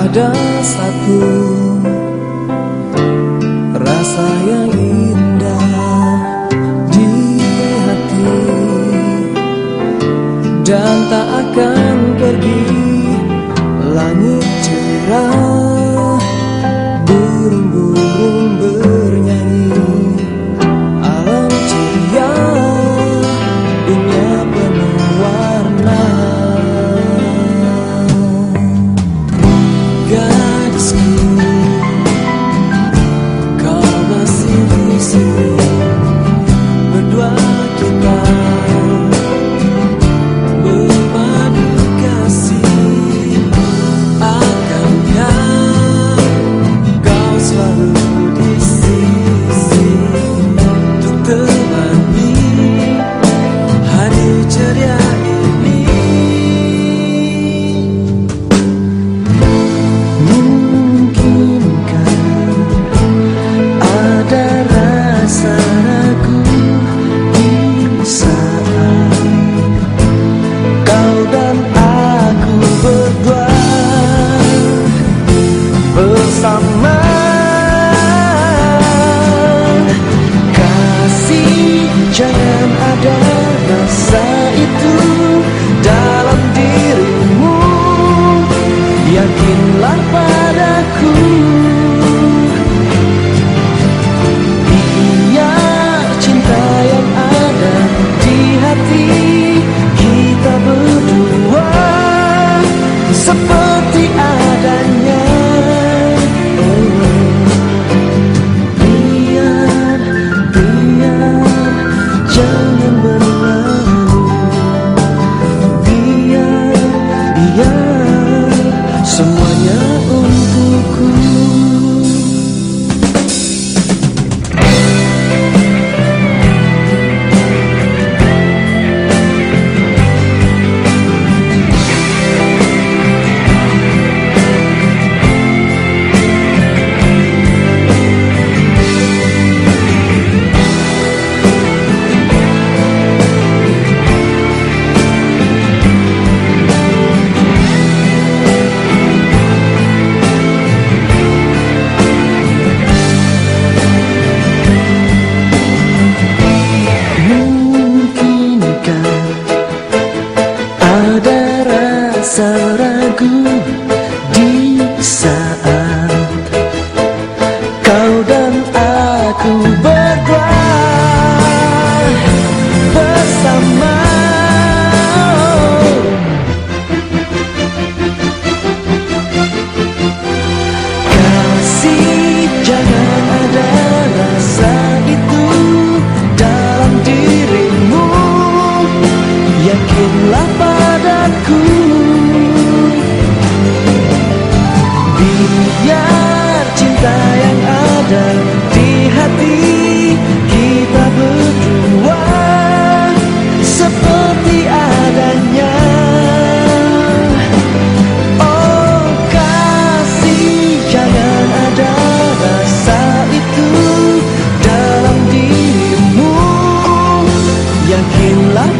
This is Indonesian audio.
ada satu rasa yang indah di hati dan tak akan pergi langit you. Biar cinta yang ada di hati kita berdua Seperti adanya. Oh kasih jangan ada rasa itu dalam dirimu. Yakinlah